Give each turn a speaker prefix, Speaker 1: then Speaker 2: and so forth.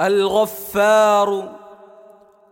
Speaker 1: الغفار